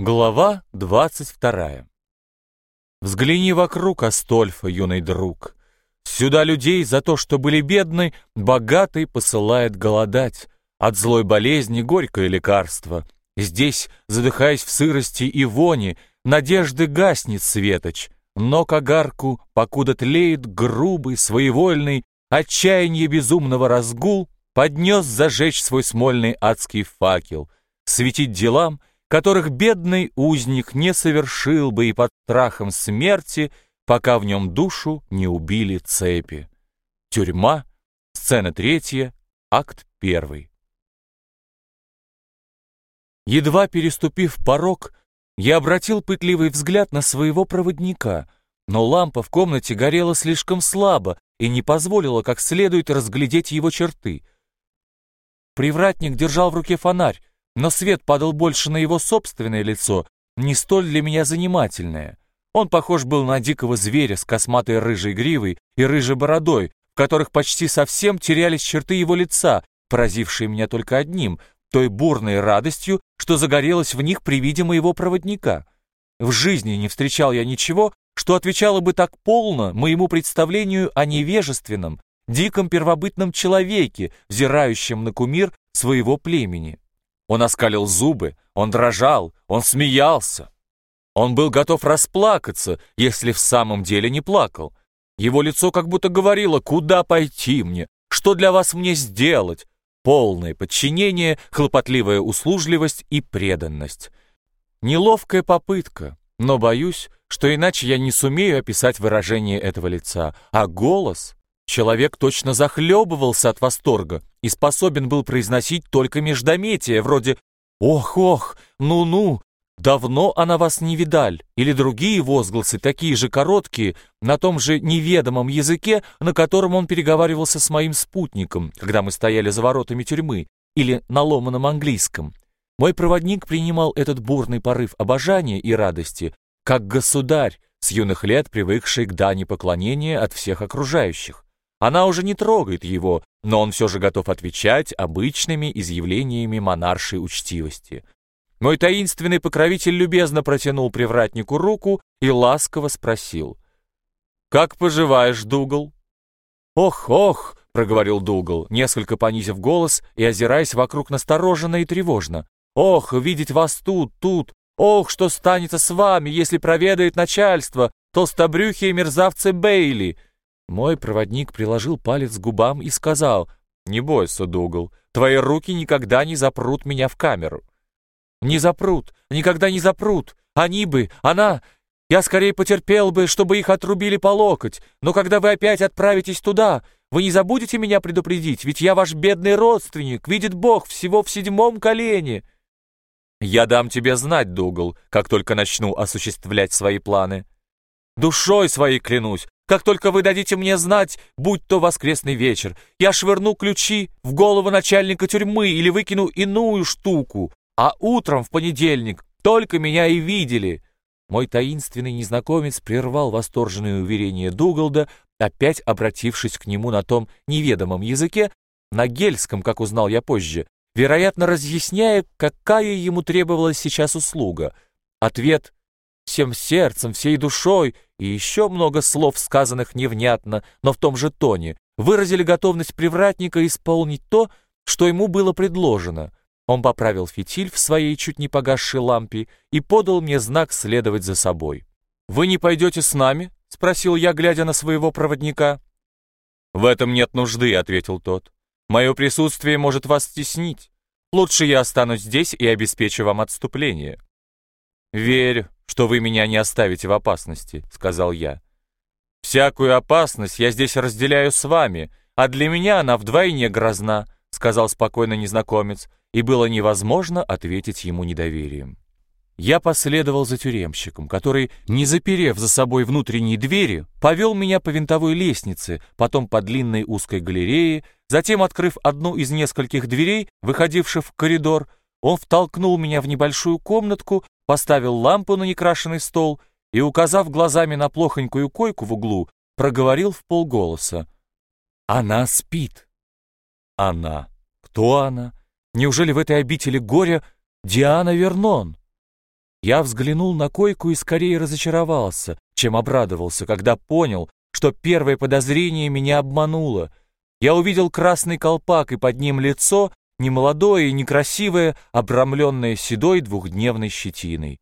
Глава двадцать вторая. Взгляни вокруг, Астольфа, юный друг. Сюда людей за то, что были бедны, богатый посылает голодать. От злой болезни горькое лекарство. Здесь, задыхаясь в сырости и вони, надежды гаснет светоч. Но к огарку, покуда тлеет грубый, своевольный, отчаяние безумного разгул, поднес зажечь свой смольный адский факел. Светить делам — которых бедный узник не совершил бы и под страхом смерти, пока в нем душу не убили цепи. Тюрьма, сцена третья, акт первый. Едва переступив порог, я обратил пытливый взгляд на своего проводника, но лампа в комнате горела слишком слабо и не позволила как следует разглядеть его черты. Привратник держал в руке фонарь, но свет падал больше на его собственное лицо, не столь для меня занимательное. Он похож был на дикого зверя с косматой рыжей гривой и рыжей бородой, в которых почти совсем терялись черты его лица, поразившие меня только одним, той бурной радостью, что загорелось в них при виде моего проводника. В жизни не встречал я ничего, что отвечало бы так полно моему представлению о невежественном, диком первобытном человеке, взирающем на кумир своего племени. Он оскалил зубы, он дрожал, он смеялся. Он был готов расплакаться, если в самом деле не плакал. Его лицо как будто говорило, куда пойти мне, что для вас мне сделать. Полное подчинение, хлопотливая услужливость и преданность. Неловкая попытка, но боюсь, что иначе я не сумею описать выражение этого лица, а голос Человек точно захлебывался от восторга и способен был произносить только междометия, вроде «Ох-ох, ну-ну, давно она вас не видаль» или другие возгласы, такие же короткие, на том же неведомом языке, на котором он переговаривался с моим спутником, когда мы стояли за воротами тюрьмы, или на ломаном английском. Мой проводник принимал этот бурный порыв обожания и радости, как государь, с юных лет привыкший к дани поклонения от всех окружающих. Она уже не трогает его, но он все же готов отвечать обычными изъявлениями монаршей учтивости. Мой таинственный покровитель любезно протянул привратнику руку и ласково спросил. «Как поживаешь, Дугал?» «Ох, ох!» — проговорил Дугал, несколько понизив голос и озираясь вокруг настороженно и тревожно. «Ох, видеть вас тут, тут! Ох, что станется с вами, если проведает начальство, толстобрюхие мерзавцы Бейли! Мой проводник приложил палец к губам и сказал, «Не бойся, Дугал, твои руки никогда не запрут меня в камеру». «Не запрут, никогда не запрут. Они бы, она... Я скорее потерпел бы, чтобы их отрубили по локоть, но когда вы опять отправитесь туда, вы не забудете меня предупредить, ведь я ваш бедный родственник, видит Бог, всего в седьмом колене». «Я дам тебе знать, Дугал, как только начну осуществлять свои планы». «Душой своей клянусь, как только вы дадите мне знать, будь то воскресный вечер, я швырну ключи в голову начальника тюрьмы или выкину иную штуку, а утром в понедельник только меня и видели». Мой таинственный незнакомец прервал восторженное уверение Дугалда, опять обратившись к нему на том неведомом языке, на гельском, как узнал я позже, вероятно, разъясняя, какая ему требовалась сейчас услуга. Ответ всем сердцем, всей душой и еще много слов, сказанных невнятно, но в том же тоне, выразили готовность привратника исполнить то, что ему было предложено. Он поправил фитиль в своей чуть не погасшей лампе и подал мне знак следовать за собой. «Вы не пойдете с нами?» — спросил я, глядя на своего проводника. «В этом нет нужды», — ответил тот. «Мое присутствие может вас стеснить. Лучше я останусь здесь и обеспечу вам отступление». «Верю, что вы меня не оставите в опасности», — сказал я. «Всякую опасность я здесь разделяю с вами, а для меня она вдвойне грозна», — сказал спокойно незнакомец, и было невозможно ответить ему недоверием. Я последовал за тюремщиком, который, не заперев за собой внутренние двери, повел меня по винтовой лестнице, потом по длинной узкой галерее, затем, открыв одну из нескольких дверей, выходивших в коридор, он втолкнул меня в небольшую комнатку, поставил лампу на некрашенный стол и, указав глазами на плохонькую койку в углу, проговорил в полголоса. «Она спит». «Она? Кто она? Неужели в этой обители горя Диана Вернон?» Я взглянул на койку и скорее разочаровался, чем обрадовался, когда понял, что первое подозрение меня обмануло. Я увидел красный колпак и под ним лицо, немолодое и некрасивое, обрамленное седой двухдневной щетиной.